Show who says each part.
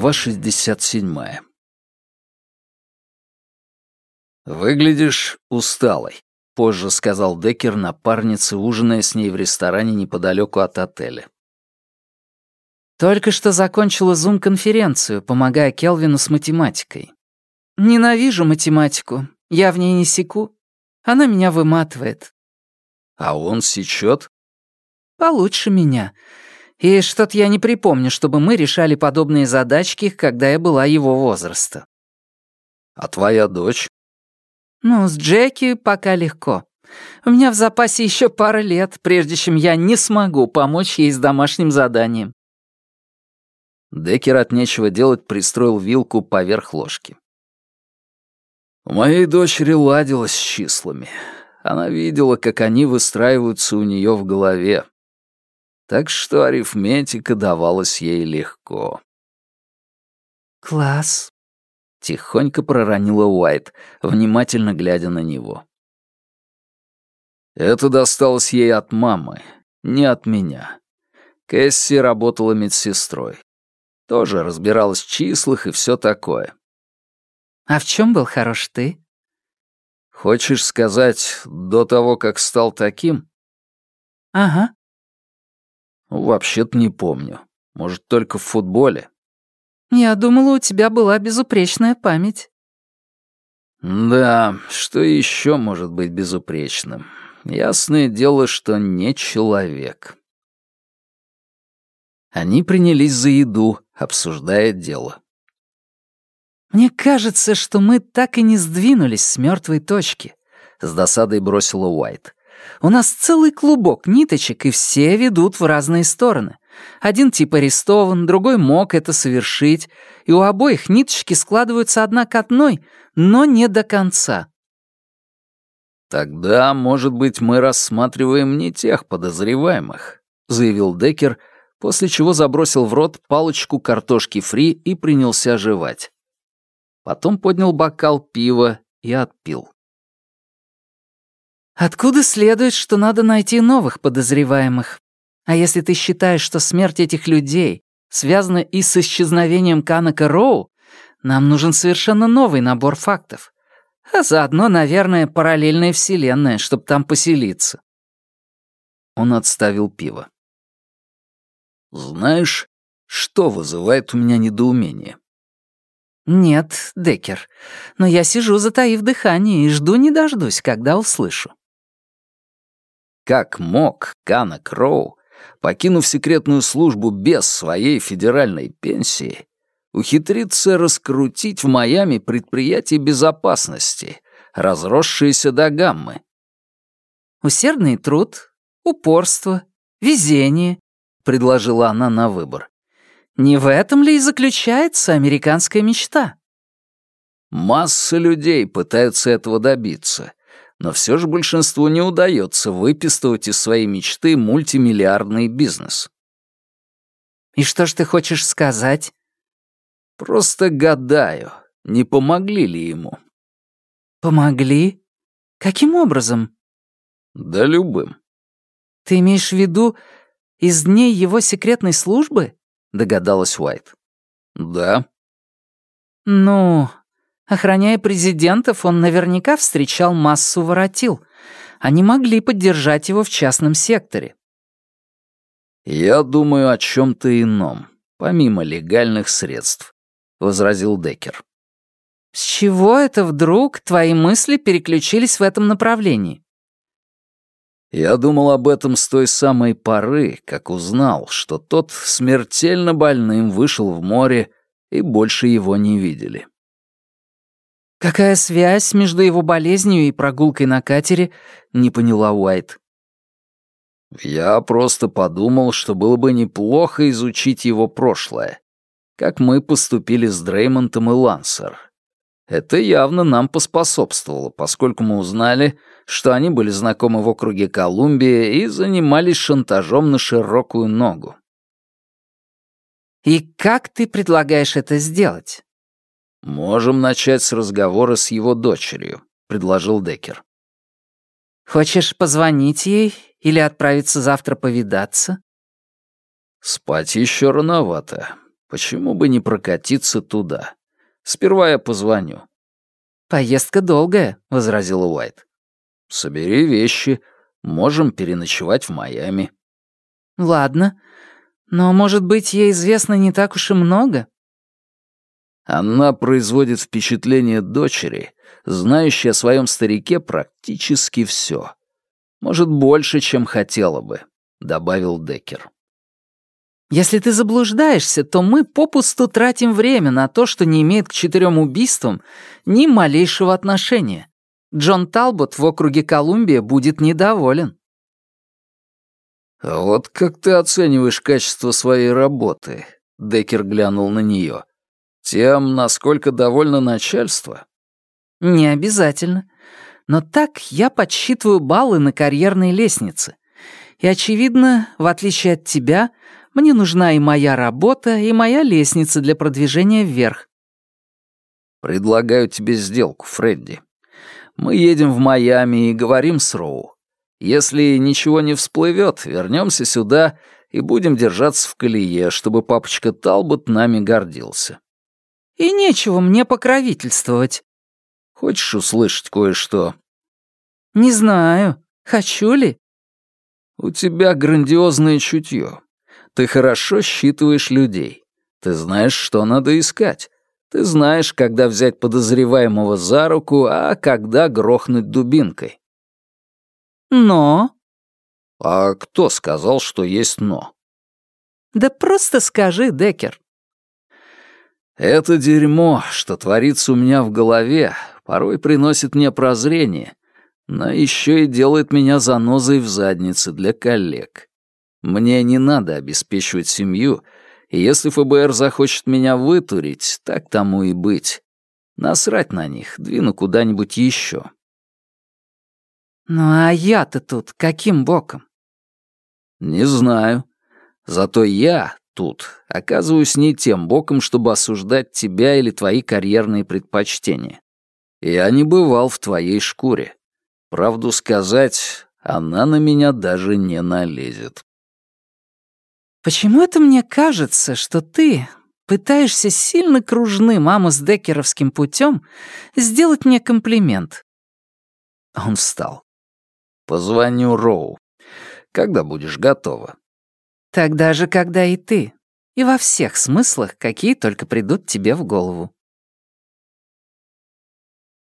Speaker 1: Глава 67. «Выглядишь усталой», — позже сказал Деккер напарнице, ужиная с ней в ресторане неподалеку от отеля.
Speaker 2: «Только что закончила зум-конференцию, помогая Келвину с математикой. Ненавижу математику, я в ней не секу. Она меня выматывает».
Speaker 1: «А он сечет?»
Speaker 2: «Получше меня. И что-то я не припомню, чтобы мы решали подобные задачки, когда я была его возраста.
Speaker 1: А твоя дочь?
Speaker 2: Ну, с Джеки пока легко. У меня в запасе еще пара лет, прежде чем я не смогу помочь ей с домашним заданием.
Speaker 1: Деккер от нечего делать пристроил вилку поверх ложки. У моей дочери ладилось с числами. Она видела, как они выстраиваются у нее в голове так что арифметика давалась ей легко.
Speaker 2: «Класс», —
Speaker 1: тихонько проронила Уайт, внимательно глядя на него. Это досталось ей от мамы, не от меня. Кэсси работала медсестрой. Тоже разбиралась в числах и все такое.
Speaker 2: «А в чем был хорош ты?»
Speaker 1: «Хочешь сказать, до того, как стал таким?»
Speaker 2: «Ага»,
Speaker 1: Вообще-то не помню. Может, только в футболе.
Speaker 2: Я думала, у тебя была безупречная память.
Speaker 1: Да, что еще может быть безупречным? Ясное дело, что не человек. Они принялись за еду, обсуждая дело.
Speaker 2: «Мне кажется, что мы так и не сдвинулись с мертвой точки», — с досадой бросила Уайт. У нас целый клубок ниточек, и все ведут в разные стороны. Один тип арестован, другой мог это совершить, и у обоих ниточки складываются одна к одной, но не до конца.
Speaker 1: «Тогда, может быть, мы рассматриваем не тех подозреваемых», — заявил Деккер, после чего забросил в рот палочку картошки фри и принялся жевать. Потом поднял бокал пива и отпил.
Speaker 2: Откуда следует, что надо найти новых подозреваемых? А если ты считаешь, что смерть этих людей связана и с исчезновением Канака Роу, нам нужен совершенно новый набор фактов. А заодно, наверное, параллельная вселенная, чтобы там поселиться.
Speaker 1: Он отставил пиво. «Знаешь, что вызывает у меня недоумение?»
Speaker 2: «Нет, Деккер, но я сижу, затаив дыхание, и жду не дождусь, когда услышу.
Speaker 1: Как мог Кана Кроу, покинув секретную службу без своей федеральной пенсии, ухитриться раскрутить в Майами предприятие безопасности, разросшееся до гаммы?
Speaker 2: «Усердный труд, упорство, везение», — предложила она на выбор. «Не в этом ли и заключается американская мечта?»
Speaker 1: Масса людей пытаются этого добиться, но все же большинству не удается выпистывать из своей мечты мультимиллиардный бизнес.
Speaker 2: «И что ж ты хочешь сказать?»
Speaker 1: «Просто гадаю, не помогли ли ему?»
Speaker 2: «Помогли? Каким образом?»
Speaker 1: «Да любым».
Speaker 2: «Ты имеешь в виду из дней его секретной службы?» — догадалась Уайт.
Speaker 1: «Да».
Speaker 2: «Ну, Охраняя президентов, он наверняка встречал массу воротил. Они могли поддержать его в частном секторе.
Speaker 1: «Я думаю о чем-то ином, помимо легальных средств», — возразил Деккер.
Speaker 2: «С чего это вдруг твои мысли переключились в этом направлении?»
Speaker 1: Я думал об этом с той самой поры, как узнал, что тот смертельно больным вышел в море и больше его не видели.
Speaker 2: «Какая связь между его болезнью и прогулкой на катере?» — не поняла Уайт.
Speaker 1: «Я просто подумал, что было бы неплохо изучить его прошлое, как мы поступили с Дреймонтом и Лансер. Это явно нам поспособствовало, поскольку мы узнали, что они были знакомы в округе Колумбия и занимались шантажом на широкую ногу».
Speaker 2: «И как ты предлагаешь это сделать?»
Speaker 1: «Можем начать с разговора с его дочерью», — предложил Деккер.
Speaker 2: «Хочешь позвонить ей или отправиться завтра повидаться?»
Speaker 1: «Спать еще рановато. Почему бы не прокатиться туда? Сперва я позвоню».
Speaker 2: «Поездка долгая», — возразила Уайт.
Speaker 1: «Собери вещи. Можем переночевать в Майами».
Speaker 2: «Ладно. Но, может быть, ей известно не так уж и много?»
Speaker 1: Она производит впечатление дочери, знающей о своем старике практически все. Может, больше, чем хотела бы, добавил Деккер.
Speaker 2: Если ты заблуждаешься, то мы попусту тратим время на то, что не имеет к четырем убийствам ни малейшего отношения. Джон Талбот в округе Колумбия будет недоволен.
Speaker 1: «А вот как ты оцениваешь качество своей работы?» Деккер глянул на нее. Тем, насколько довольно начальство?
Speaker 2: Не обязательно. Но так я подсчитываю баллы на карьерной лестнице. И, очевидно, в отличие от тебя, мне нужна и моя работа, и моя лестница для продвижения вверх.
Speaker 1: Предлагаю тебе сделку, Фредди. Мы едем в Майами и говорим с Роу. Если ничего не всплывет, вернемся сюда и будем держаться в колее, чтобы папочка Талбот нами гордился.
Speaker 2: И нечего мне покровительствовать.
Speaker 1: Хочешь услышать кое-что?
Speaker 2: Не знаю. Хочу ли?
Speaker 1: У тебя грандиозное чутье. Ты хорошо считываешь людей. Ты знаешь, что надо искать. Ты знаешь, когда взять подозреваемого за руку, а когда грохнуть дубинкой.
Speaker 2: Но...
Speaker 1: А кто сказал, что есть «но»?
Speaker 2: Да просто скажи, Декер.
Speaker 1: Это дерьмо, что творится у меня в голове, порой приносит мне прозрение, но еще и делает меня занозой в заднице для коллег. Мне не надо обеспечивать семью, и если ФБР захочет меня вытурить, так тому и быть. Насрать на них, двину куда-нибудь еще.
Speaker 2: Ну а я-то тут каким боком?
Speaker 1: Не знаю. Зато я тут оказываюсь не тем боком, чтобы осуждать тебя или твои карьерные предпочтения. Я не бывал в твоей шкуре. Правду сказать, она на меня даже не налезет.
Speaker 2: Почему это мне кажется, что ты пытаешься сильно кружным с Деккеровским путем сделать мне комплимент?
Speaker 1: Он встал. Позвоню Роу. Когда будешь готова?
Speaker 2: Тогда же, когда и ты. И во всех смыслах, какие только придут тебе в голову.